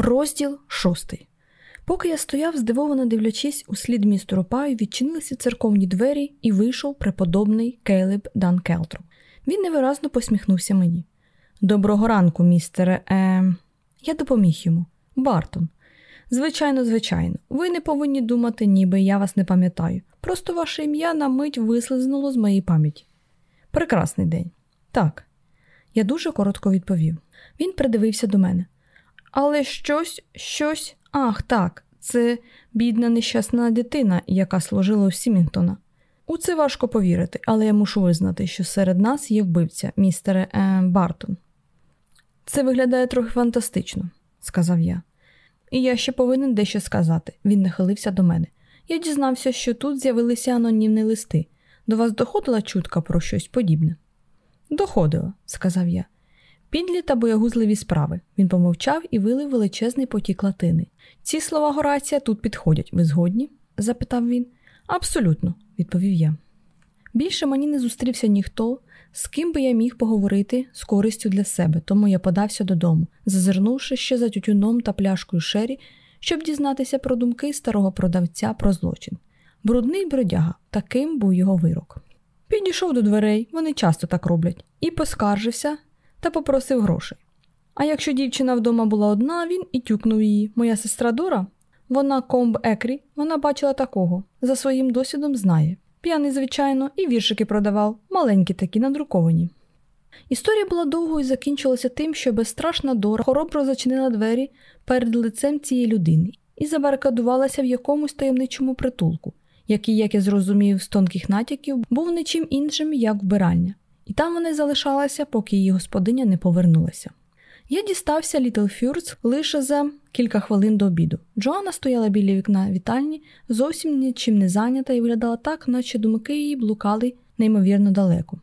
Розділ шостий. Поки я стояв, здивовано дивлячись у слід містеру Паю, відчинилися церковні двері і вийшов преподобний Кейлеб Дан Келтро. Він невиразно посміхнувся мені. Доброго ранку, містере. Е... Я допоміг йому. Бартон. Звичайно, звичайно, ви не повинні думати, ніби я вас не пам'ятаю. Просто ваше ім'я на мить вислизнуло з моєї пам'яті. Прекрасний день. Так. Я дуже коротко відповів. Він придивився до мене. Але щось, щось. Ах, так, це бідна нещасна дитина, яка служила у Сімінгтона. У це важко повірити, але я мушу визнати, що серед нас є вбивця, містере е, Бартон. Це виглядає трохи фантастично, сказав я. І я ще повинен дещо сказати. Він нахилився до мене. Я дізнався, що тут з'явилися анонімні листи. До вас доходила чутка про щось подібне? Доходила, сказав я. Підлі та боягузливі справи. Він помовчав і вилив величезний потік латини. Ці слова Горація тут підходять. Ви згодні? запитав він. Абсолютно, відповів я. Більше мені не зустрівся ніхто, з ким би я міг поговорити з користю для себе, тому я подався додому, зазирнувши ще за тютюном та пляшкою шері, щоб дізнатися про думки старого продавця про злочин. Брудний бродяга, таким був його вирок. Підійшов до дверей, вони часто так роблять, і поскаржився та попросив грошей. А якщо дівчина вдома була одна, він і тюкнув її. Моя сестра Дора, вона комб Екрі, вона бачила такого, за своїм досвідом знає. П'яний, звичайно, і віршики продавав, маленькі такі надруковані. Історія була довгою і закінчилася тим, що безстрашна Дора хоробро зачинила двері перед лицем цієї людини і забарикадувалася в якомусь таємничому притулку, який, як я зрозумів з тонких натяків, був нічим іншим, як вбиральня, і там вона залишалася, поки її господиня не повернулася. Я дістався Літл Фюрц лише за кілька хвилин до обіду. Джоанна стояла біля вікна вітальні, зовсім нічим не зайнята і виглядала так, наче думки її блукали неймовірно далеко.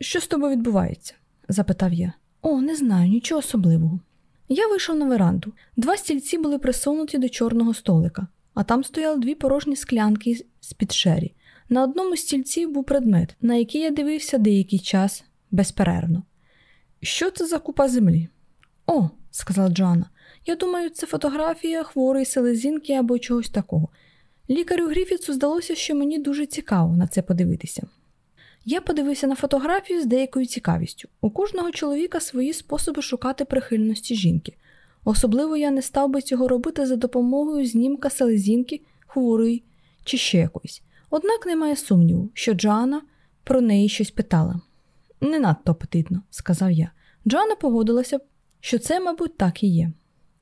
Що з тобою відбувається? запитав я. О, не знаю, нічого особливого. Я вийшов на веранду. Два стільці були присунуті до чорного столика, а там стояли дві порожні склянки з під шері. На одному з стільців був предмет, на який я дивився деякий час безперервно. Що це за купа землі? О, сказала Джоанна, я думаю, це фотографія хворої селезінки або чогось такого. Лікарю Гріфіцу здалося, що мені дуже цікаво на це подивитися. Я подивився на фотографію з деякою цікавістю. У кожного чоловіка свої способи шукати прихильності жінки. Особливо я не став би цього робити за допомогою знімка селезінки, хворої чи ще якоїсь. Однак немає сумніву, що Джоанна про неї щось питала. Не надто апетитно, сказав я. Джоанна погодилася, що це, мабуть, так і є.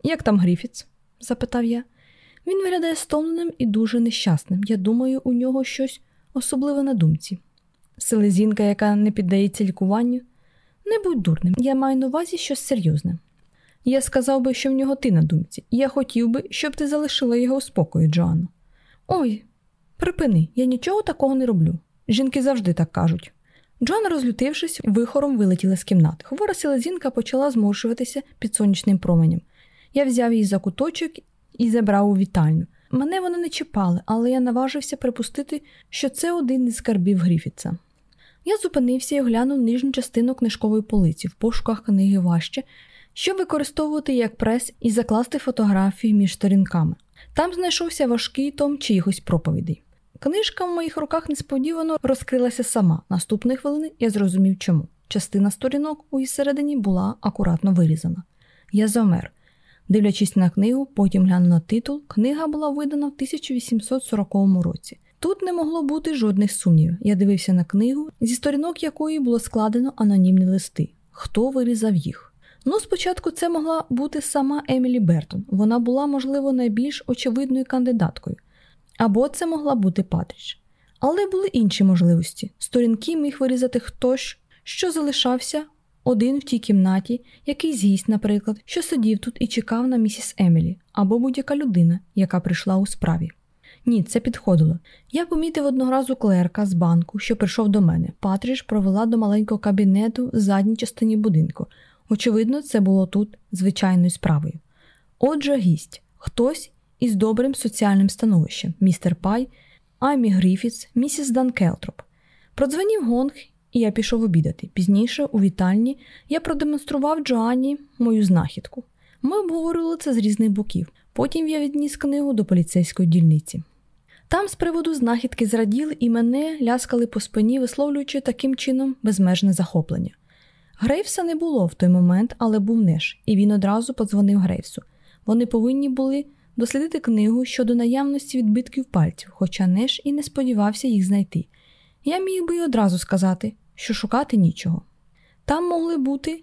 Як там Гріфіц? запитав я. Він виглядає стомленим і дуже нещасним. Я думаю, у нього щось особливе на думці. Селезінка, яка не піддається лікуванню. Не будь дурним, я маю на увазі щось серйозне. Я сказав би, що в нього ти на думці, я хотів би, щоб ти залишила його у спокої, Джоанно. Ой, припини, я нічого такого не роблю. Жінки завжди так кажуть. Джон, розлютившись, вихором вилетіла з кімнати. Хвора селезінка почала зморшуватися під сонячним променем. Я взяв її за куточок і забрав у вітальню. Мене вони не чіпали, але я наважився припустити, що це один із скарбів Гріфітса. Я зупинився і оглянув нижню частину книжкової полиці в пошуках книги важче, щоб використовувати як прес і закласти фотографії між сторінками. Там знайшовся важкий том чиїхось проповідей. Книжка в моїх руках несподівано розкрилася сама. Наступної хвилини я зрозумів, чому. Частина сторінок у її середині була акуратно вирізана. Я замер. Дивлячись на книгу, потім глянув на титул, книга була видана в 1840 році. Тут не могло бути жодних сумнівів. Я дивився на книгу, зі сторінок якої було складено анонімні листи. Хто вирізав їх? Ну, спочатку це могла бути сама Емілі Бертон. Вона була, можливо, найбільш очевидною кандидаткою. Або це могла бути Патріч. Але були інші можливості. Сторінки міг вирізати хтось, що залишався один в тій кімнаті, якийсь гість, наприклад, що сидів тут і чекав на місіс Емілі, або будь-яка людина, яка прийшла у справі. Ні, це підходило. Я помітив одного разу клерка з банку, що прийшов до мене. Патріш провела до маленького кабінету в задній частині будинку. Очевидно, це було тут звичайною справою. Отже, гість хтось із добрим соціальним становищем містер Пай, Аймі Гріфіц, місіс Дан Келтроп. Продзвонів гонг, і я пішов обідати. Пізніше, у вітальні, я продемонстрував Джоанні мою знахідку. Ми обговорювали це з різних боків. Потім я відніс книгу до поліцейської дільниці. Там з приводу знахідки зраділи і мене ляскали по спині, висловлюючи таким чином безмежне захоплення. Грейвса не було в той момент, але був Неш, і він одразу подзвонив Грейвсу. Вони повинні були дослідити книгу щодо наявності відбитків пальців, хоча Неш і не сподівався їх знайти. Я міг би й одразу сказати, що шукати нічого. Там могли бути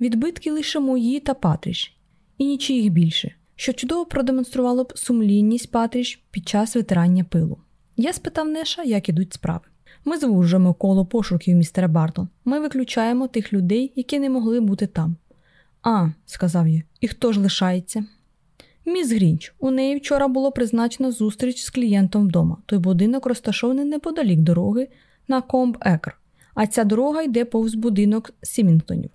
відбитки лише мої та Патріш, і нічиїх більше, що чудово продемонструвало б сумлінність Патріш під час витирання пилу. Я спитав Неша, як ідуть справи. Ми звужуємо коло пошуків містера Бартон. Ми виключаємо тих людей, які не могли бути там. А, сказав я, і хто ж лишається? Міс Грінч, у неї вчора було призначено зустріч з клієнтом вдома. Той будинок розташований неподалік дороги на Комб Екр, а ця дорога йде повз будинок Сімінтонів.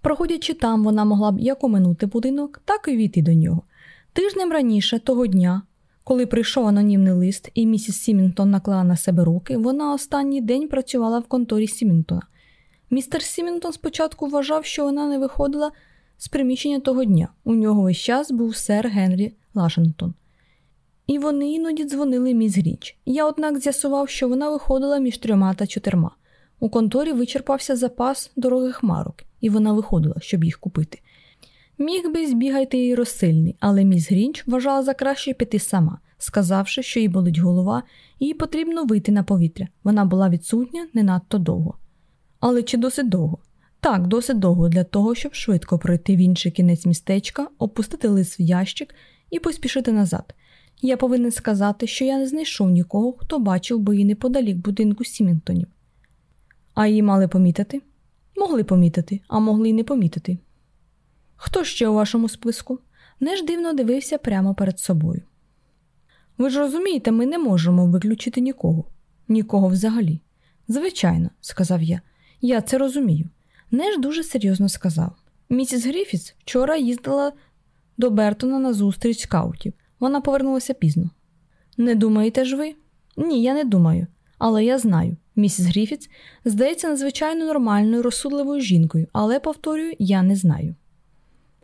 Проходячи там, вона могла б як оминути будинок, так і ввійти до нього. Тижнем раніше, того дня, коли прийшов анонімний лист і місіс Сімінтон наклала на себе руки, вона останній день працювала в конторі Сімінтона. Містер Сімінтон спочатку вважав, що вона не виходила з приміщення того дня. У нього весь час був сер Генрі Лашентон. І вони іноді дзвонили міс Гріч. Я, однак, з'ясував, що вона виходила між трьома та чотирма. У конторі вичерпався запас дорогих марок, і вона виходила, щоб їх купити. Міг би збігати її розсильний, але міс Грінч вважала за краще піти сама, сказавши, що їй болить голова, і їй потрібно вийти на повітря. Вона була відсутня не надто довго. Але чи досить довго? Так, досить довго для того, щоб швидко пройти в інший кінець містечка, опустити лист в ящик і поспішити назад. Я повинен сказати, що я не знайшов нікого, хто бачив би її неподалік будинку Сімінтонів. А її мали помітити? Могли помітити, а могли й не помітити. Хто ще у вашому списку? Неж дивно дивився прямо перед собою. Ви ж розумієте, ми не можемо виключити нікого, нікого взагалі. Звичайно, сказав я, я це розумію. Неж дуже серйозно сказав. Місіс Гріфіс вчора їздила до Бертона на зустріч скаутів. Вона повернулася пізно. Не думаєте ж ви? Ні, я не думаю. Але я знаю. Місіс Гріфіц здається надзвичайно нормальною, розсудливою жінкою, але, повторюю, я не знаю.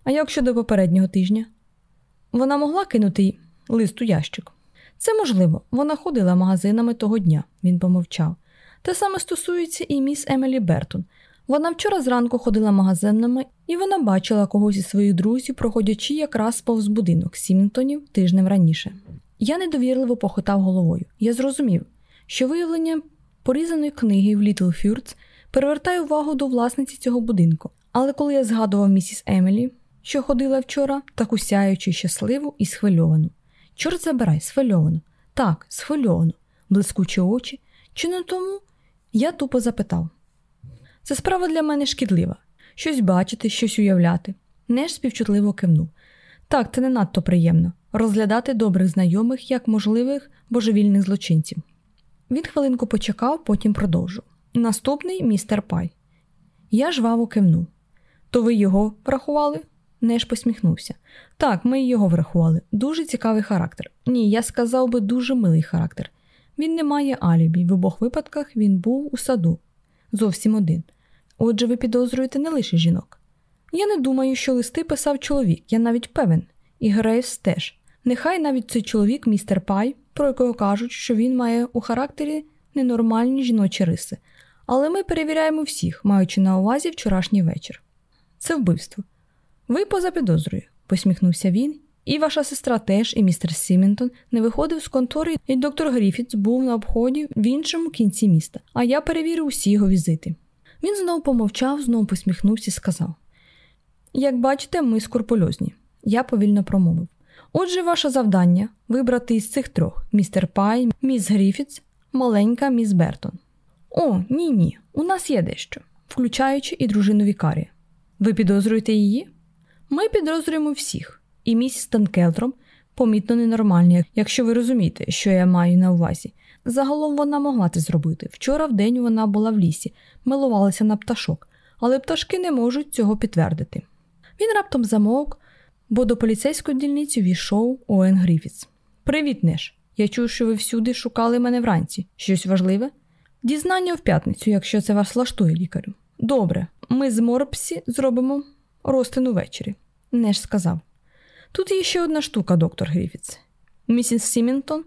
А як щодо попереднього тижня? Вона могла кинути лист у ящик. Це можливо, вона ходила магазинами того дня, він помовчав. Те саме стосується і міс Емілі Бертон. Вона вчора зранку ходила магазинами, і вона бачила когось із своїх друзів, проходячи якраз повз будинок Сімінтонів тижнем раніше. Я недовірливо похитав головою. Я зрозумів, що виявлення порізаної книги в Літл Фюрц перевертає увагу до власниці цього будинку. Але коли я згадував місіс Емілі, що ходила вчора, таку сяючу, щасливу і схвильовану. Чорт забирай, схвильовану. Так, схвильовану, блискучі очі. Чи не тому? Я тупо запитав. Це справа для мене шкідлива. Щось бачити, щось уявляти. Неж співчутливо кивнув. Так, це не надто приємно розглядати добрих знайомих як можливих божевільних злочинців. Він хвилинку почекав, потім продовжив. Наступний містер Пай. Я жваво кивнув. То ви його врахували? Неж посміхнувся. Так, ми його врахували. Дуже цікавий характер. Ні, я сказав би дуже милий характер. Він не має алібі. В обох випадках він був у саду. Зовсім один. Отже, ви підозрюєте не лише жінок. Я не думаю, що листи писав чоловік, я навіть певен, і Грейс теж. Нехай навіть цей чоловік, містер Пай, про якого кажуть, що він має у характері ненормальні жіночі риси. Але ми перевіряємо всіх, маючи на увазі вчорашній вечір. Це вбивство. Ви поза підозрою, посміхнувся він, і ваша сестра теж, і містер Сімінтон не виходив з контори, і доктор Гріфітс був на обході в іншому кінці міста, а я перевірив усі його візити. Він знову помовчав, знову посміхнувся і сказав: Як бачите, ми скрупульозні. Я повільно промовив. Отже, ваше завдання вибрати із цих трьох: містер Пай, міс Гріфітс, маленька міс Бертон. О, ні, ні, у нас є дещо, включаючи і дружину Вікарія. Ви підозрюєте її? Ми підозрюємо всіх, і місіс Данкелтроп помітно ненормальні, якщо ви розумієте, що я маю на увазі. Загалом вона могла це зробити. Вчора вдень вона була в лісі, милувалася на пташок, але пташки не можуть цього підтвердити. Він раптом замовк, бо до поліцейської дільниці ввійшов Оуен Гріфітс. Привіт, Неш. Я чую, що ви всюди шукали мене вранці. Щось важливе? Дізнання в п'ятницю, якщо це вас влаштує лікарю. Добре, ми з Морпсі зробимо розтин увечері. Неш сказав: Тут є ще одна штука, доктор Гріфітс. Місіс Сімінтон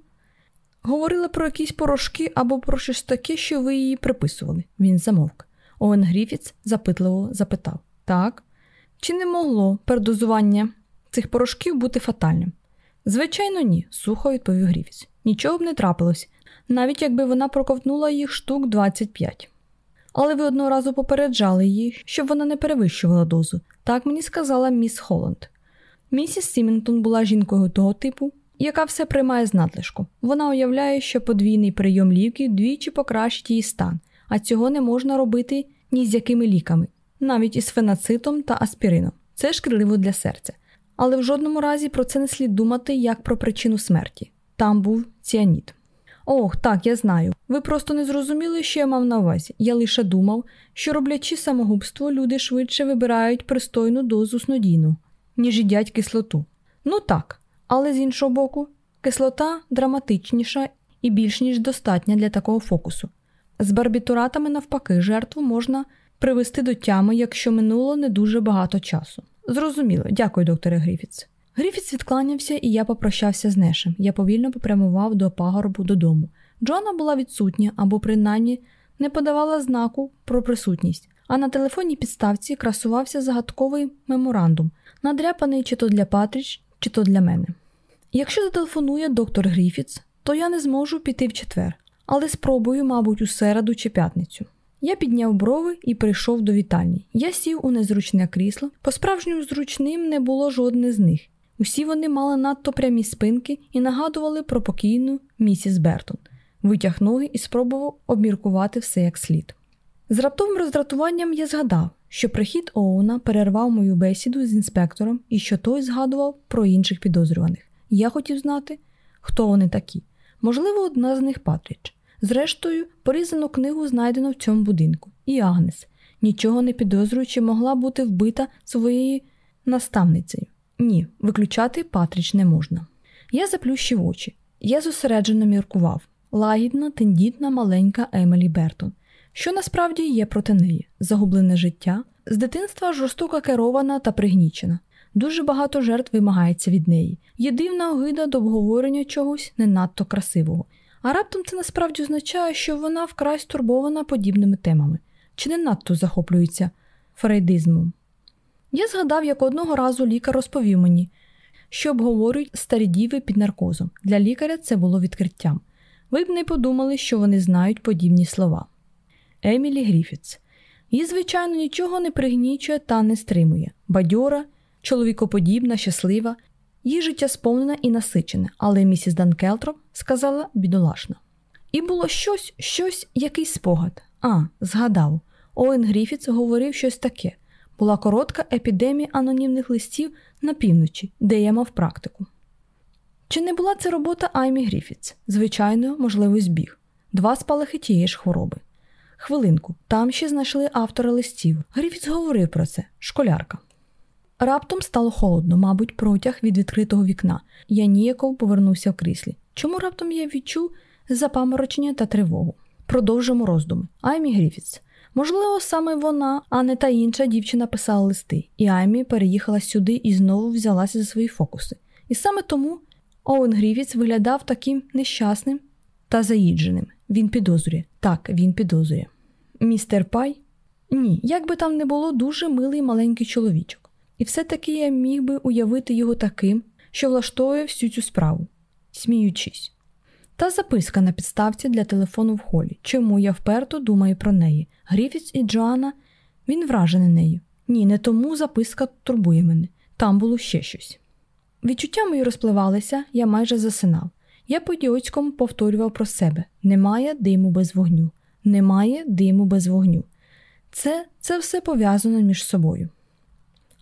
говорила про якісь порошки або про щось таке, що ви її приписували. Він замовк. Оуен Гріфіц запитливо запитав: Так, чи не могло передозування цих порошків бути фатальним? Звичайно, ні, сухо відповів Гріфіц. Нічого б не трапилось, навіть якби вона проковтнула їх штук 25. Але ви одного разу попереджали її, щоб вона не перевищувала дозу. Так мені сказала міс Холланд. Місіс Сімінтон була жінкою того типу, яка все приймає з надлишку. Вона уявляє, що подвійний прийом ліків двічі покращить її стан, а цього не можна робити ні з якими ліками, навіть із фенацитом та аспірином. Це шкідливо для серця. Але в жодному разі про це не слід думати як про причину смерті. Там був ціаніт. Ох, так, я знаю. Ви просто не зрозуміли, що я мав на увазі. Я лише думав, що роблячи самогубство, люди швидше вибирають пристойну дозу снодійну, ніж їдять кислоту. Ну так, але з іншого боку, кислота драматичніша і більш ніж достатня для такого фокусу. З барбітуратами, навпаки, жертву можна привести до тями, якщо минуло не дуже багато часу. Зрозуміло, дякую, докторе Гріфіц. Гріфіц відкланявся, і я попрощався з Нешем. Я повільно попрямував до пагорбу додому. Джона була відсутня або, принаймні, не подавала знаку про присутність, а на телефонній підставці красувався загадковий меморандум, надряпаний чи то для Патріч, чи то для мене. Якщо зателефонує доктор Гріфіц, то я не зможу піти в четвер, але спробую, мабуть, у середу чи п'ятницю. Я підняв брови і прийшов до вітальні. Я сів у незручне крісло, по справжньому зручним не було жодне з них. Усі вони мали надто прямі спинки і нагадували про покійну місіс Бертон. Витяг ноги і спробував обміркувати все як слід. З раптовим роздратуванням я згадав, що прихід Оуна перервав мою бесіду з інспектором і що той згадував про інших підозрюваних. Я хотів знати, хто вони такі. Можливо, одна з них Патріч. Зрештою, порізану книгу знайдено в цьому будинку, і Агнес, нічого не підозрюючи, могла бути вбита своєю наставницею. Ні, виключати Патріч не можна. Я заплющив очі. Я зосереджено міркував лагідна, тендітна, маленька Емелі Бертон, що насправді є проти неї, загублене життя, з дитинства жорстоко керована та пригнічена. Дуже багато жертв вимагається від неї. Є дивна огида до обговорення чогось не надто красивого. А раптом це насправді означає, що вона вкрай стурбована подібними темами, чи не надто захоплюється фрейдизмом. Я згадав, як одного разу лікар розповів мені, що обговорюють старі діви під наркозом. Для лікаря це було відкриттям. Ви б не подумали, що вони знають подібні слова. Еймі Гріфітс. Її, звичайно, нічого не пригнічує та не стримує. Бадьора, чоловікоподібна, щаслива, її життя сповнене і насичене, але місіс Данкелтроп сказала бідолашна. І було щось, щось, якийсь спогад. А, згадав. Оуен Гріфітс говорив щось таке. Була коротка епідемія анонімних листів на півночі, де я мав практику. Чи не була це робота Аймі Гріфітс? Звичайно, можливий збіг, два спалахи тієї ж хвороби. Хвилинку, там ще знайшли автора листів. Гріфітс говорив про це, школярка. Раптом стало холодно, мабуть, протяг від відкритого вікна. Я ніяково повернувся в кріслі. Чому раптом я відчув запаморочення та тривогу? Продовжимо роздуми. Аймі Гріфітс. Можливо, саме вона, а не та інша дівчина писала листи, і Аймі переїхала сюди і знову взялася за свої фокуси. І саме тому Оуен Гріфітс виглядав таким нещасним та заїдженим. Він підозрює. Так, він підозрює. Містер Пай? Ні, як би там не було дуже милий маленький чоловічок. І все-таки я міг би уявити його таким, що влаштовує всю цю справу, сміючись. Та записка на підставці для телефону в холі. Чому я вперто думаю про неї? Гріфіц і Джоанна, він вражений нею. Ні, не тому записка турбує мене. Там було ще щось. Відчуття мої розпливалися, я майже засинав. Я по діоцькому повторював про себе: немає диму без вогню, немає диму без вогню. Це це все пов'язано між собою.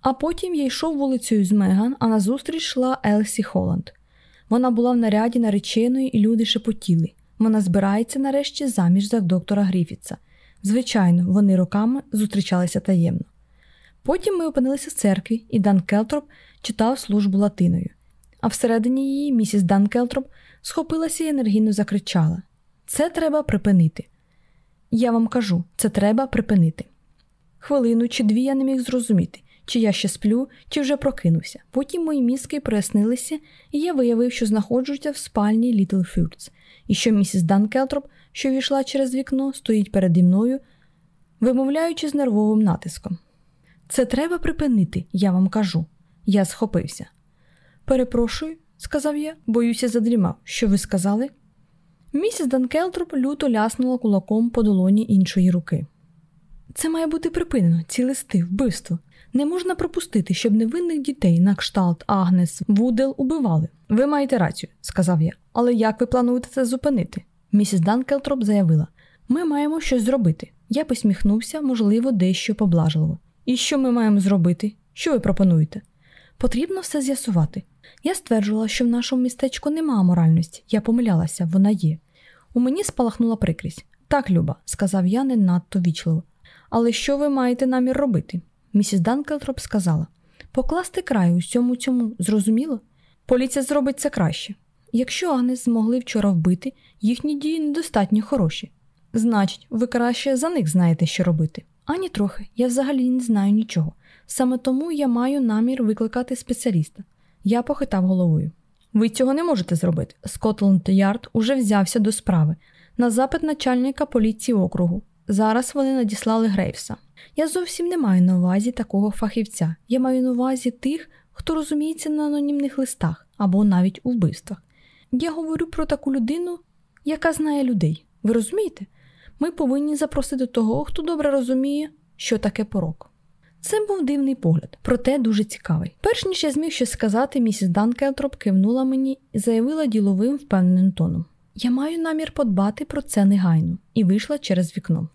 А потім я йшов вулицею з Меган, а назустріч йшла Елсі Холланд. Вона була в наряді нареченої, і люди шепотіли. Вона збирається нарешті заміж за доктора Гріфітса. Звичайно, вони роками зустрічалися таємно. Потім ми опинилися в церкві, і Дан Келтроп читав службу латиною. А всередині її місіс Дан Келтроп схопилася і енергійно закричала: Це треба припинити. Я вам кажу, це треба припинити. Хвилину чи дві я не міг зрозуміти, чи я ще сплю, чи вже прокинувся. Потім мої мізки прояснилися, і я виявив, що знаходжуся в спальні Літл Фюрц, і що місіс Дан Келтроп, що ввійшла через вікно, стоїть переді мною, вимовляючи з нервовим натиском. Це треба припинити, я вам кажу. Я схопився. Перепрошую, сказав я, боюся, задрімав. Що ви сказали? Місіс Данкелтроп люто ляснула кулаком по долоні іншої руки. Це має бути припинено, ці листи, вбивство. Не можна пропустити, щоб невинних дітей на кшталт Агнес Вудел убивали. Ви маєте рацію, сказав я. Але як ви плануєте це зупинити? Місіс Данкелтроп заявила: ми маємо щось зробити. Я посміхнувся, можливо, дещо поблажливо. І що ми маємо зробити? Що ви пропонуєте? Потрібно все з'ясувати. Я стверджувала, що в нашому містечку нема моральності. Я помилялася, вона є. У мені спалахнула прикрість. Так, Люба, сказав я не надто вічливо. Але що ви маєте намір робити? Місіс Данкелтроп сказала покласти край усьому цьому, зрозуміло? Поліція зробить це краще. Якщо Агнес змогли вчора вбити, їхні дії недостатньо хороші. Значить, ви краще за них знаєте, що робити. Ані трохи, я взагалі не знаю нічого. Саме тому я маю намір викликати спеціаліста. Я похитав головою. Ви цього не можете зробити. Скотланд Ярд уже взявся до справи на запит начальника поліції округу. Зараз вони надіслали Грейвса. Я зовсім не маю на увазі такого фахівця. Я маю на увазі тих, хто розуміється на анонімних листах або навіть у вбивствах. Я говорю про таку людину, яка знає людей. Ви розумієте? Ми повинні запросити того, хто добре розуміє, що таке порок. Це був дивний погляд, проте дуже цікавий. Перш ніж я зміг щось сказати, місіс Данкелтроп кивнула мені і заявила діловим впевненим тоном: Я маю намір подбати про це негайно, і вийшла через вікно.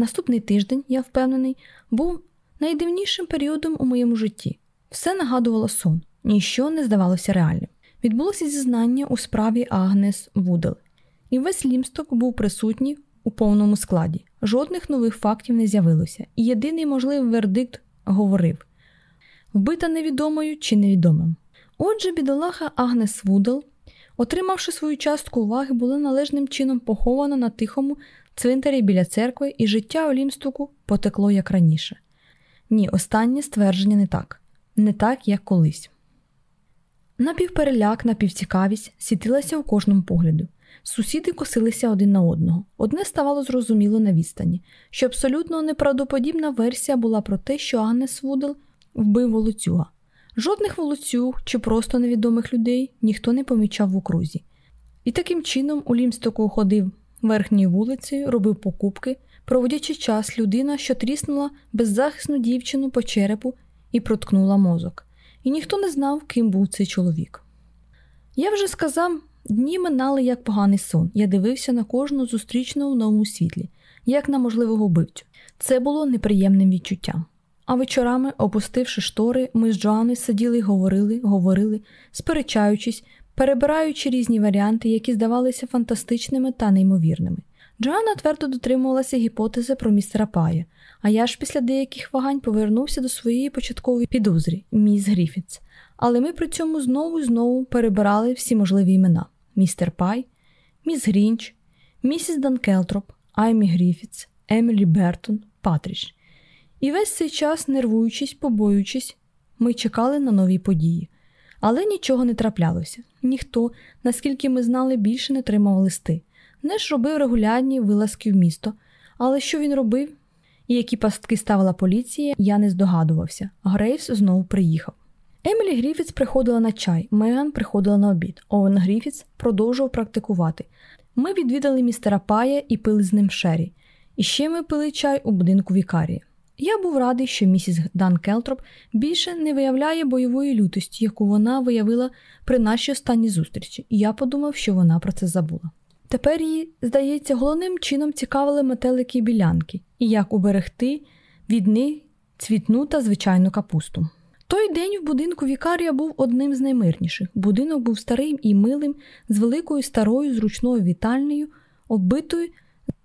Наступний тиждень, я впевнений, був найдивнішим періодом у моєму житті. Все нагадувало сон, ніщо не здавалося реальним. Відбулося зізнання у справі Агнес Вудел, і весь лімсток був присутній у повному складі. Жодних нових фактів не з'явилося, і єдиний можливий вердикт говорив вбита невідомою чи невідомим. Отже, бідолаха Агнес Вудел, отримавши свою частку уваги, була належним чином похована на тихому цвинтарі біля церкви, і життя у Лімстоку потекло як раніше. Ні, останнє ствердження не так, не так, як колись. Напівпереляк, напівцікавість світилася у кожному погляду. Сусіди косилися один на одного. Одне ставало зрозуміло на відстані, що абсолютно неправдоподібна версія була про те, що Агнес Вудел вбив волоцюга. Жодних волоцюг чи просто невідомих людей ніхто не помічав в окрузі. І таким чином у Лімстоку ходив верхньою вулицею, робив покупки, проводячи час людина, що тріснула беззахисну дівчину по черепу і проткнула мозок. І ніхто не знав, ким був цей чоловік. Я вже сказав, Дні минали як поганий сон. Я дивився на кожну зустрічну в новому світлі, як на можливого вбивцю. Це було неприємним відчуттям. А вечорами, опустивши штори, ми з Джоанною сиділи й говорили, говорили, сперечаючись, перебираючи різні варіанти, які здавалися фантастичними та неймовірними. Джоанна твердо дотримувалася гіпотези про містера Пая, а я ж після деяких вагань повернувся до своєї початкової підозрі, міс Гріфітс. Але ми при цьому знову і знову перебирали всі можливі імена: містер Пай, міс Гінч, місіс Дан Келтроп, Еймі Гріфітс, Емілі Бертон, Патрідж. І весь цей час, нервуючись, побоюючись, ми чекали на нові події. Але нічого не траплялося. Ніхто, наскільки ми знали, більше не отримав листи. Неш робив регулярні вилазки в місто, але що він робив і які пастки ставила поліція, я не здогадувався. Грейвс знову приїхав. Емілі Гріфіц приходила на чай, Меган приходила на обід. Овен Гріфіц продовжував практикувати. Ми відвідали містера Пая і пили з ним шері. І ще ми пили чай у будинку Вікарії. Я був радий, що місіс Дан Келтроп більше не виявляє бойової лютості, яку вона виявила при нашій останній зустрічі, і я подумав, що вона про це забула. Тепер її, здається, головним чином цікавили метелики білянки, і як уберегти від них цвітну та звичайну капусту. Той день в будинку Вікарія був одним з наймирніших. Будинок був старим і милим, з великою старою зручною вітальнею, оббитою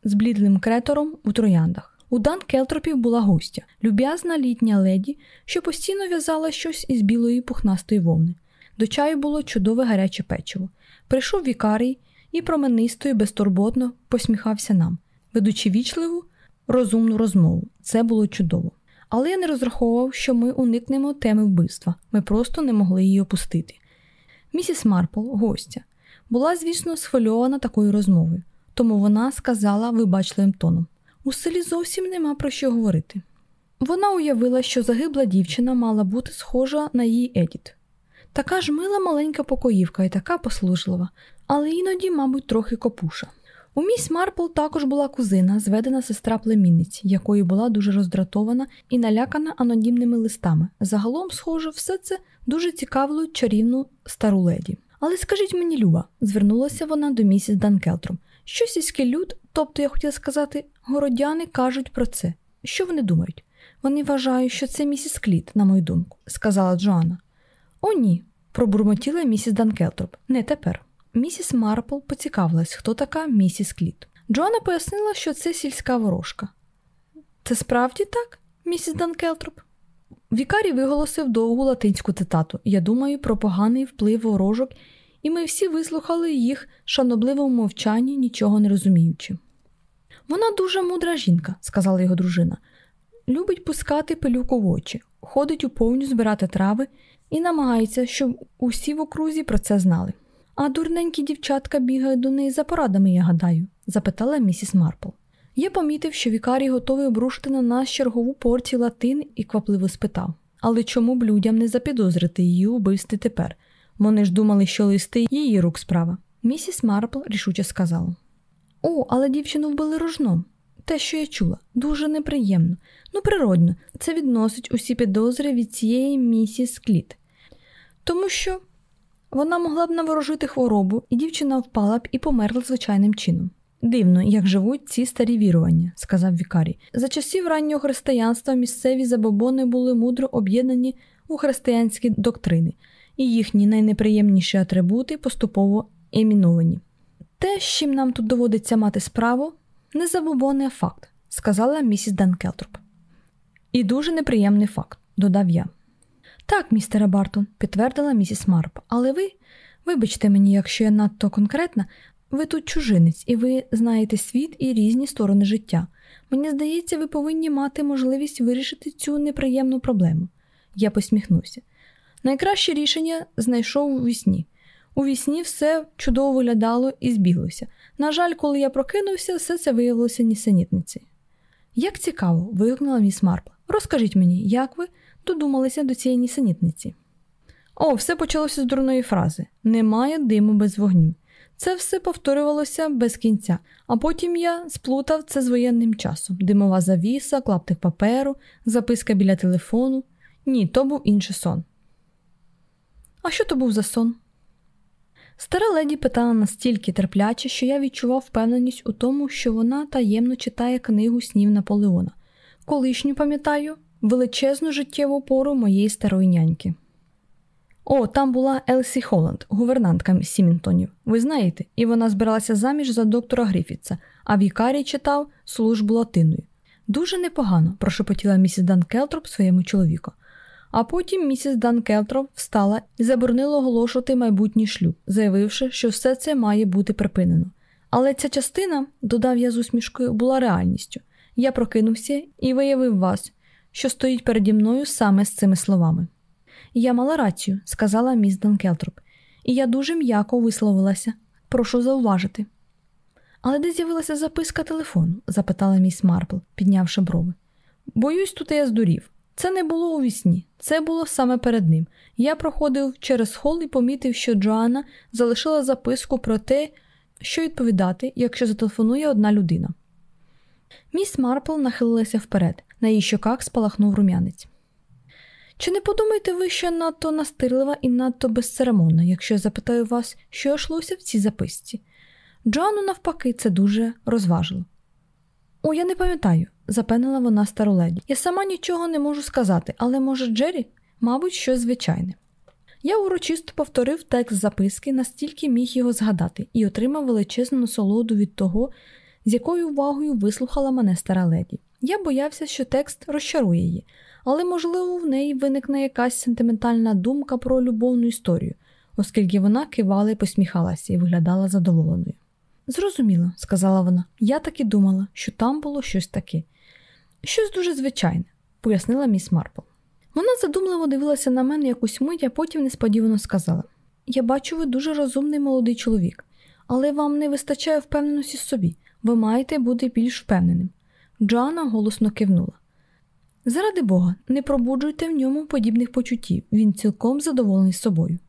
з блідлим кретором у трояндах. У Дан Келтропів була гостя, люб'язна літня леді, що постійно в'язала щось із білої пухнастої вовни. До чаю було чудове гаряче печиво. Прийшов вікарій і променисто і безтурботно посміхався нам, ведучи вічливу, розумну розмову. Це було чудово. але я не розраховував, що ми уникнемо теми вбивства. Ми просто не могли її опустити. Місіс Марпл, гостя, була, звісно, схвильована такою розмовою, тому вона сказала вибачливим тоном: у селі зовсім нема про що говорити. Вона уявила, що загибла дівчина мала бути схожа на її Едіт. Така ж мила маленька покоївка і така послужлива, але іноді, мабуть, трохи копуша. У міс Марпл також була кузина, зведена сестра племінниці, якою була дуже роздратована і налякана анонімними листами. Загалом, схоже, все це дуже цікавило чарівну стару леді. Але скажіть мені, Люба, звернулася вона до місіс Данкелтром. Що сільський люд, тобто я хотіла сказати, городяни кажуть про це. Що вони думають? Вони вважають, що це місіс Кліт, на мою думку, сказала Джоанна. О, ні, пробурмотіла місіс Дан Келтроп. Не тепер. Міс Марпл поцікавилась, хто така місіс Кліт. Джоанна пояснила, що це сільська ворожка. Це справді так, місіс Дан Келтроп? Вікарій виголосив довгу латинську цитату. Я думаю про поганий вплив ворожок, і ми всі вислухали їх шанобливому мовчанні, нічого не розуміючи. Вона дуже мудра жінка, сказала його дружина. Любить пускати пилюку в очі, ходить у повню збирати трави і намагається, щоб усі в окрузі про це знали. А дурненькі дівчатка бігають до неї за порадами, я гадаю, запитала місіс Марпл. Я помітив, що вікарій готовий обрушити на нас чергову порцію латин і квапливо спитав Але чому б людям не запідозрити її у тепер? Вони ж думали, що листи її рук справа. Місіс Марпл рішуче сказала: О, але дівчину вбили рожном. Те, що я чула, дуже неприємно. Ну, природно, це відносить усі підозри від цієї місіс Кліт. Тому що вона могла б наворожити хворобу, і дівчина впала б і померла звичайним чином. Дивно, як живуть ці старі вірування, сказав Вікарій. За часів раннього християнства місцеві забобони були мудро об'єднані у християнські доктрини, і їхні найнеприємніші атрибути поступово еміновані. Те, з чим нам тут доводиться мати справу, не факт, сказала місіс Данкелтроп. І дуже неприємний факт, додав я. Так, містере Бартон, підтвердила місіс Марп, але ви, вибачте мені, якщо я надто конкретна, ви тут чужинець, і ви знаєте світ і різні сторони життя. Мені здається, ви повинні мати можливість вирішити цю неприємну проблему. Я посміхнувся. Найкраще рішення знайшов у вісні. У вісні все чудово виглядало і збіглося. На жаль, коли я прокинувся, все це виявилося нісенітницею. Як цікаво, вигукнула міс Марпл. Розкажіть мені, як ви додумалися до цієї нісенітниці? О, все почалося з дурної фрази немає диму без вогню. Це все повторювалося без кінця, а потім я сплутав це з воєнним часом: димова завіса, клаптик паперу, записка біля телефону. Ні, то був інший сон. А що то був за сон? Стара леді питала настільки терпляче, що я відчував впевненість у тому, що вона таємно читає книгу снів Наполеона. Колишню, пам'ятаю, величезну життєву пору моєї старої няньки. О, там була Елсі Холланд, гувернантка Сімінтонів. Ви знаєте, і вона збиралася заміж за доктора Гріфітса, а вікарій читав службу латиною. Дуже непогано, прошепотіла місіс Дан Келтроп своєму чоловіку. А потім місіс Дан Келтроп встала і заборонила оголошувати майбутній шлюб, заявивши, що все це має бути припинено. Але ця частина, додав я з усмішкою, була реальністю. Я прокинувся і виявив вас, що стоїть переді мною саме з цими словами. Я мала рацію, сказала місіс Дан Келтроп, і я дуже м'яко висловилася. Прошу зауважити. Але де з'явилася записка телефону? запитала міс Марпл, піднявши брови. Боюсь, тут я здурів. Це не було у вісні, це було саме перед ним. Я проходив через хол і помітив, що Джоанна залишила записку про те, що відповідати, якщо зателефонує одна людина. Міс Марпл нахилилася вперед, на її щоках спалахнув рум'янець. Чи не подумаєте ви, що надто настирлива і надто безцеремонна, якщо я запитаю вас, що йшлося в цій записці? Джоанну, навпаки, це дуже розважило. О, я не пам'ятаю, запевнила вона стару леді. Я сама нічого не можу сказати, але, може, Джері, мабуть, щось звичайне. Я урочисто повторив текст записки, настільки міг його згадати, і отримав величезну насолоду від того, з якою увагою вислухала мене стара леді. Я боявся, що текст розчарує її, але, можливо, в неї виникне якась сентиментальна думка про любовну історію, оскільки вона кивала і посміхалася і виглядала задоволеною. Зрозуміло, сказала вона, я так і думала, що там було щось таке. Щось дуже звичайне. пояснила міс Марпл. Вона задумливо дивилася на мене якусь мить, а потім несподівано сказала: Я бачу, ви дуже розумний молодий чоловік, але вам не вистачає впевненості в собі. Ви маєте бути більш впевненим. Джоанна голосно кивнула. Заради Бога, не пробуджуйте в ньому подібних почуттів, він цілком задоволений собою.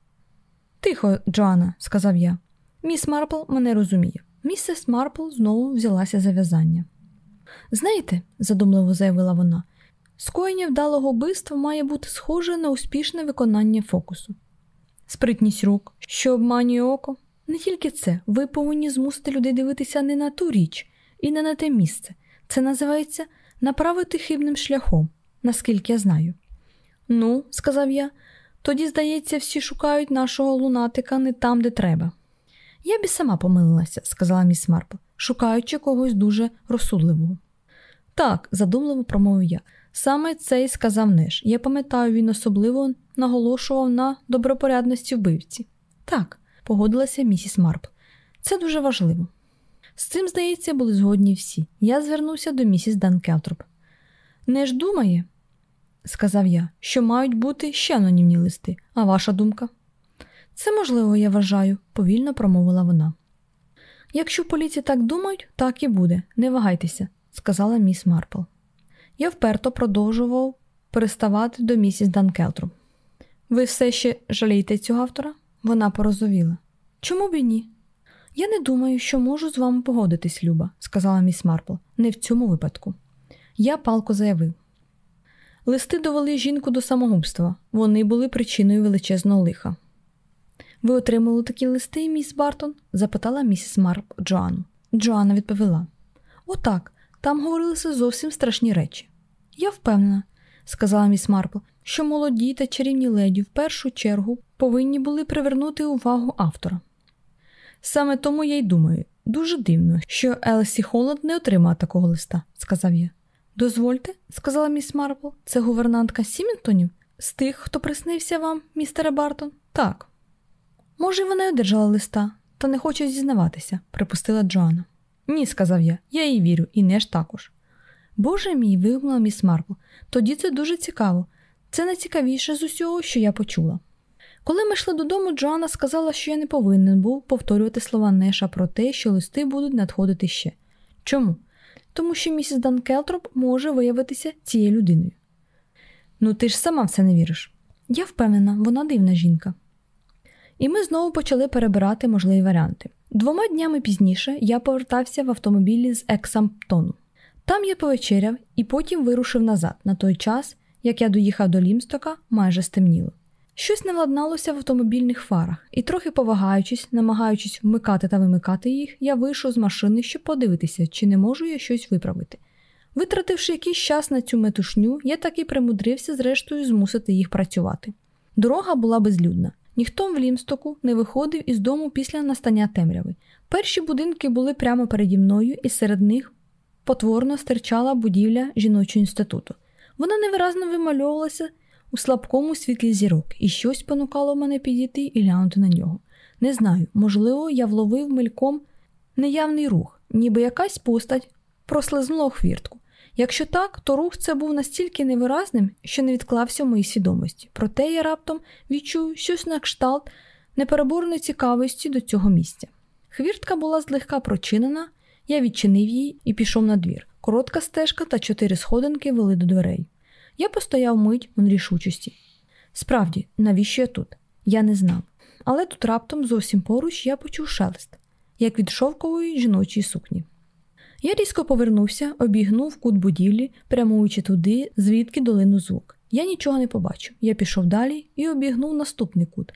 Тихо, Джоанна, сказав я. Міс Марпл мене розуміє. Місіс Марпл знову взялася за в'язання. Знаєте, задумливо заявила вона, скоєння вдалого вбивства має бути схоже на успішне виконання фокусу. Спритність рук, що обманює око. Не тільки це, ви повинні змусити людей дивитися не на ту річ і не на те місце. Це називається направити хибним шляхом, наскільки я знаю. Ну, сказав я, тоді, здається, всі шукають нашого лунатика не там, де треба. Я б і сама помилилася, сказала міс Марпл, шукаючи когось дуже розсудливого. Так, задумливо промовив я. Саме це й сказав Неш. Я пам'ятаю, він особливо наголошував на добропорядності вбивці. Так, погодилася місіс Марпл. Це дуже важливо. З цим, здається, були згодні всі. Я звернувся до місіс Дан Келтроп. Неш думає, сказав я, що мають бути ще анонімні листи. А ваша думка? Це можливо, я вважаю, повільно промовила вона. Якщо поліції так думають, так і буде. Не вагайтеся, сказала міс Марпл. Я вперто продовжував переставати до місіс Дан Келтроп. Ви все ще жалієте цього автора? Вона порозовіла. Чому б і ні? Я не думаю, що можу з вами погодитись, Люба, сказала міс Марпл, не в цьому випадку. Я палко заявив. Листи довели жінку до самогубства, вони були причиною величезного лиха. Ви отримали такі листи, міс Бартон? запитала місіс Марп Джоанну. Джоанна відповіла: Отак, там говорилися зовсім страшні речі. Я впевнена, сказала міс Марпл, що молоді та чарівні леді в першу чергу повинні були привернути увагу автора. Саме тому я й думаю, дуже дивно, що Елсі Холланд не отримала такого листа, сказав я. Дозвольте, сказала міс Марпл, це гувернантка Сімінтонів? З тих, хто приснився вам, містере Бартон? Так. Може, вона й одержала листа, та не хоче зізнаватися, припустила Джоанна. Ні, сказав я, я їй вірю, і не ж також. Боже мій, вигукнула міс Марпл, тоді це дуже цікаво. Це найцікавіше з усього, що я почула. Коли ми йшли додому, Джоанна сказала, що я не повинен був повторювати слова Неша про те, що листи будуть надходити ще. Чому? Тому що місіс Данкелтроп може виявитися цією людиною. Ну, ти ж сама в це не віриш. Я впевнена, вона дивна жінка. І ми знову почали перебирати можливі варіанти. Двома днями пізніше я повертався в автомобілі з Ексамптону. Там я повечеряв і потім вирушив назад, на той час, як я доїхав до Лімстока, майже стемніло. Щось не владналося в автомобільних фарах, і, трохи повагаючись, намагаючись вмикати та вимикати їх, я вийшов з машини, щоб подивитися, чи не можу я щось виправити. Витративши якийсь час на цю метушню, я таки примудрився, зрештою, змусити їх працювати. Дорога була безлюдна. Ніхто в Лімстоку не виходив із дому після настання темряви. Перші будинки були прямо переді мною, і серед них потворно стирчала будівля жіночого інституту. Вона невиразно вимальовувалася у слабкому світлі зірок, і щось понукало мене підійти і глянути на нього. Не знаю, можливо, я вловив мельком неявний рух, ніби якась постать прослизнула хвіртку. Якщо так, то рух це був настільки невиразним, що не відклався в моїй свідомості. Проте я раптом відчув щось на кшталт непереборної цікавості до цього місця. Хвіртка була злегка прочинена, я відчинив її і пішов на двір. Коротка стежка та чотири сходинки вели до дверей. Я постояв мить у нерішучості. Справді, навіщо я тут? Я не знав. Але тут раптом зовсім поруч я почув шелест, як від шовкової жіночої сукні. Я різко повернувся, обігнув кут будівлі, прямуючи туди, звідки долину звук. Я нічого не побачив. Я пішов далі і обігнув наступний кут.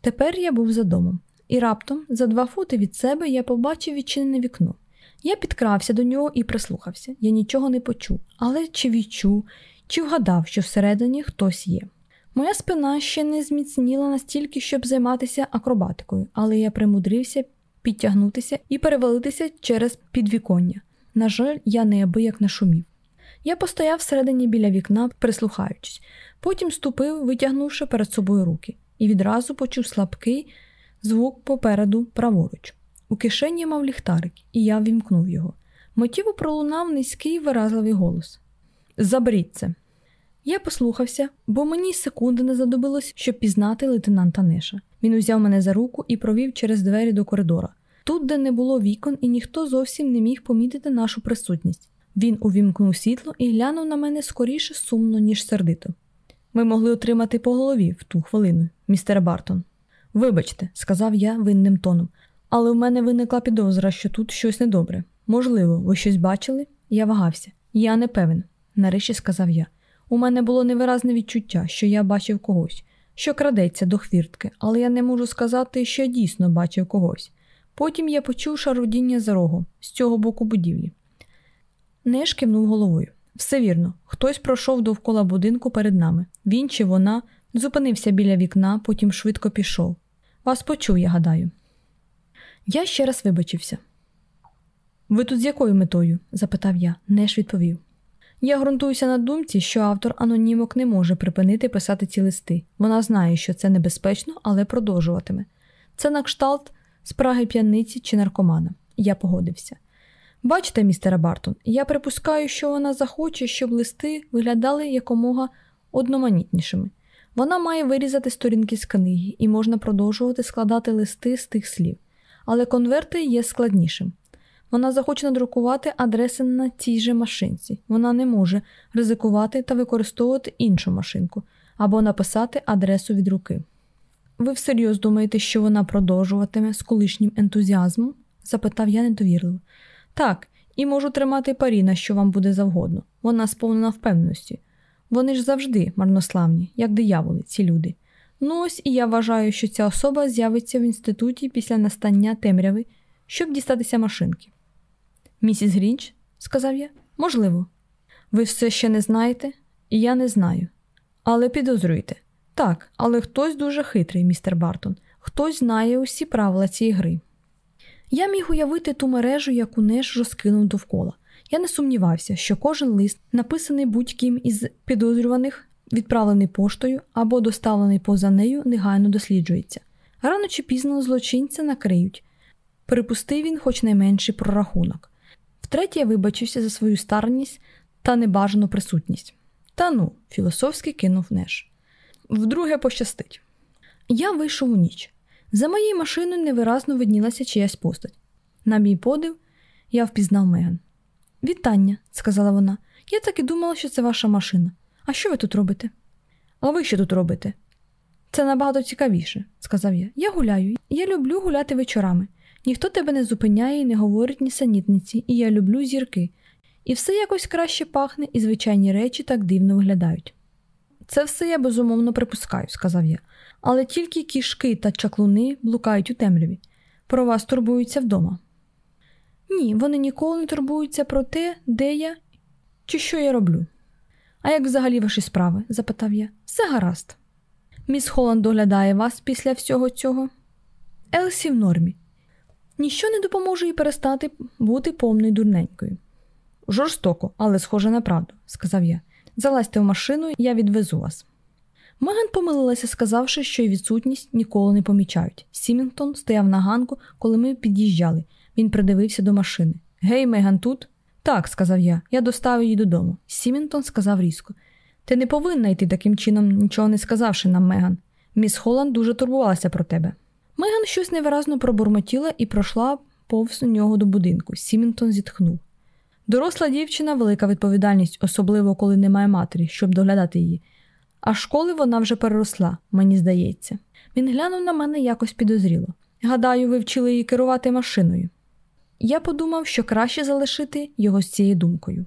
Тепер я був за домом, і раптом, за два фути від себе, я побачив відчинене вікно. Я підкрався до нього і прислухався. Я нічого не почув, але чи відчув, чи вгадав, що всередині хтось є. Моя спина ще не зміцніла настільки, щоб займатися акробатикою, але я примудрився підтягнутися і перевалитися через підвіконня. На жаль, я неабияк не шумів. Я постояв всередині біля вікна, прислухаючись, потім ступив, витягнувши перед собою руки, і відразу почув слабкий звук попереду праворуч. У кишені мав ліхтарик, і я вімкнув його. Мотіво пролунав низький виразливий голос. Заберіть це. Я послухався, бо мені секунди не задобилось, щоб пізнати лейтенанта Неша. Він узяв мене за руку і провів через двері до коридора. Тут, де не було вікон, і ніхто зовсім не міг помітити нашу присутність. Він увімкнув світло і глянув на мене скоріше сумно, ніж сердито. Ми могли отримати по голові в ту хвилину, містер Бартон. Вибачте, сказав я винним тоном, але в мене виникла підозра, що тут щось недобре. Можливо, ви щось бачили? Я вагався. Я не певен, нарешті сказав я. У мене було невиразне відчуття, що я бачив когось, що крадеться до хвіртки, але я не можу сказати, що я дійсно бачив когось. Потім я почув шарудіння за рогом з цього боку будівлі. Неш кивнув головою. Все вірно, хтось пройшов довкола будинку перед нами. Він чи вона зупинився біля вікна, потім швидко пішов. Вас почув, я гадаю. Я ще раз вибачився. Ви тут з якою метою? запитав я, Неш відповів. Я ґрунтуюся на думці, що автор анонімок не може припинити писати ці листи. Вона знає, що це небезпечно, але продовжуватиме. Це на кшталт спраги п'яниці чи наркомана. Я погодився. Бачите, містере Бартон, я припускаю, що вона захоче, щоб листи виглядали якомога одноманітнішими. Вона має вирізати сторінки з книги і можна продовжувати складати листи з тих слів, але конверти є складнішим. Вона захоче надрукувати адреси на цій же машинці. Вона не може ризикувати та використовувати іншу машинку або написати адресу від руки. Ви всерйоз думаєте, що вона продовжуватиме з колишнім ентузіазмом? запитав я недовірливо. Так, і можу тримати парі на що вам буде завгодно. Вона сповнена впевненості. Вони ж завжди марнославні, як дияволи, ці люди. Ну ось і я вважаю, що ця особа з'явиться в інституті після настання темряви, щоб дістатися машинки. Місіс Грінч, сказав я, можливо. Ви все ще не знаєте, і я не знаю. Але підозрюйте. Так, але хтось дуже хитрий, містер Бартон, хтось знає усі правила цієї гри. Я міг уявити ту мережу, яку Неш розкинув довкола. Я не сумнівався, що кожен лист, написаний будь-ким із підозрюваних, відправлений поштою або доставлений поза нею, негайно досліджується. Рано чи пізно злочинця накриють. Припустив він хоч найменший прорахунок. Втретє, я вибачився за свою старність та небажану присутність. Та ну, філософськи кинув Неш. Вдруге пощастить. Я вийшов у ніч. За моєю машиною невиразно виднілася чиясь постать. На мій подив, я впізнав Меган. Вітання, сказала вона. Я так і думала, що це ваша машина. А що ви тут робите? А ви що тут робите? Це набагато цікавіше, сказав я. Я гуляю. Я люблю гуляти вечорами. Ніхто тебе не зупиняє і не говорить ні санітниці, і я люблю зірки. І все якось краще пахне, і звичайні речі так дивно виглядають. Це все я безумовно припускаю, сказав я, але тільки кішки та чаклуни блукають у темряві. Про вас турбуються вдома. Ні, вони ніколи не турбуються про те, де я чи що я роблю. А як взагалі ваші справи? запитав я. Все гаразд. Міс Холланд доглядає вас після всього цього. Елсі в нормі. Ніщо не допоможе їй перестати бути повною дурненькою. Жорстоко, але схоже на правду, сказав я. Залазьте в машину, я відвезу вас. Меган помилилася, сказавши, що й відсутність ніколи не помічають. Сімінгтон стояв на ганку, коли ми під'їжджали. Він придивився до машини. Гей, Меган тут? Так, сказав я, я доставив її додому. Сімінтон сказав різко. Ти не повинна йти таким чином, нічого не сказавши нам, Меган. Міс Холланд дуже турбувалася про тебе. Меган щось невиразно пробурмотіла і пройшла повз нього до будинку. Сімінтон зітхнув. Доросла дівчина велика відповідальність, особливо коли немає матері, щоб доглядати її. А школи вона вже переросла, мені здається. Він глянув на мене якось підозріло. Гадаю, ви вчили її керувати машиною. Я подумав, що краще залишити його з цією думкою.